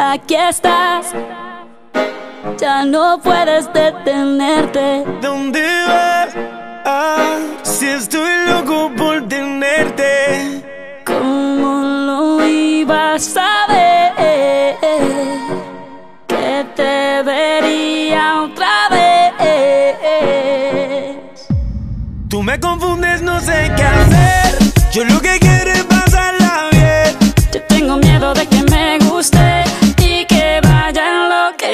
Aquí estás, ya no puedes detenerte. ¿Dónde vas? Ah, si estoy loco por tenerte. ¿Cómo lo ibas a ver? Que te vería otra vez. Tú me confundes, no sé qué hacer. Yo lo que quiero es pasarla bien. Yo tengo miedo de que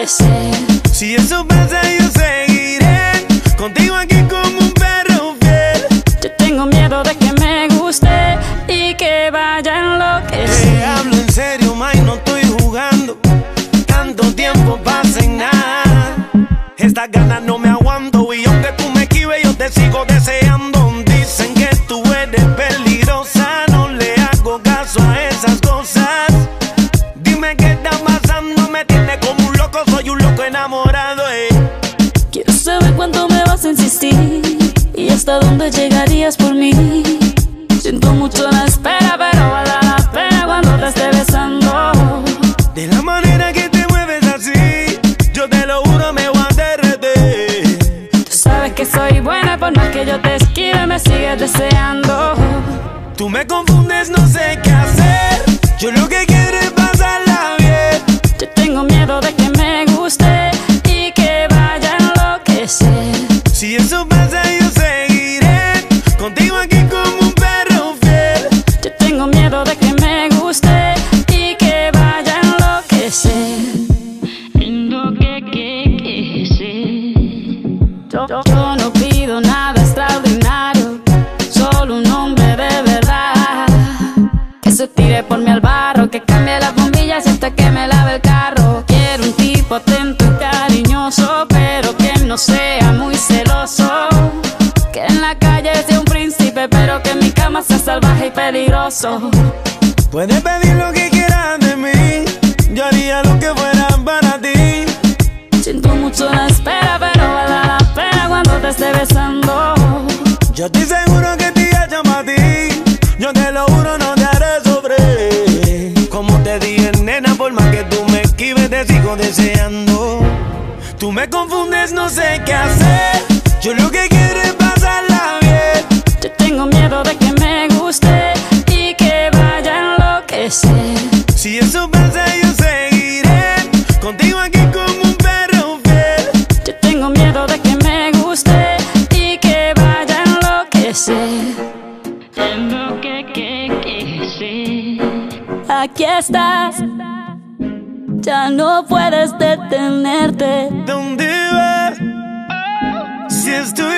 Si eso pasa, yo seguiré contigo aquí como un perro fiel. Yo tengo miedo de que me guste y que vaya a enloquecer. Te hablo en serio, May, no estoy jugando. Tanto tiempo pasa y nada. Estas ganas no me enamorado. Eh. Quiero saber cuánto me vas a insistir y hasta dónde llegarías por mí. Siento mucho la espera, pero vale la pena cuando te esté besando. De la manera que te mueves así, yo te lo juro, me voy a derretir. Tú sabes que soy buena, por más que yo te esquive, me sigues deseando. Tú me confundes, no sé qué hacer. Yo, no pido nada extraordinario, solo un hombre de verdad. Que se tire por mi al barro, que cambie las bombillas hasta que me lave el carro. Quiero un tipo atento y cariñoso, pero que no sea muy celoso. Que en la calle sea un príncipe, pero que en mi cama sea salvaje y peligroso. Puedes pedir lo que te esté besando. Yo estoy seguro que te llamo a ti. Yo te lo juro, no te haré sobre. Como te dije, nena, por más que tú me esquives, te sigo deseando. Tú me confundes, no sé qué hacer. Yo lo que quiero en lo que, que, que sé. Aquí estás, ya no puedes detenerte. ¿Dónde vas? Si estoy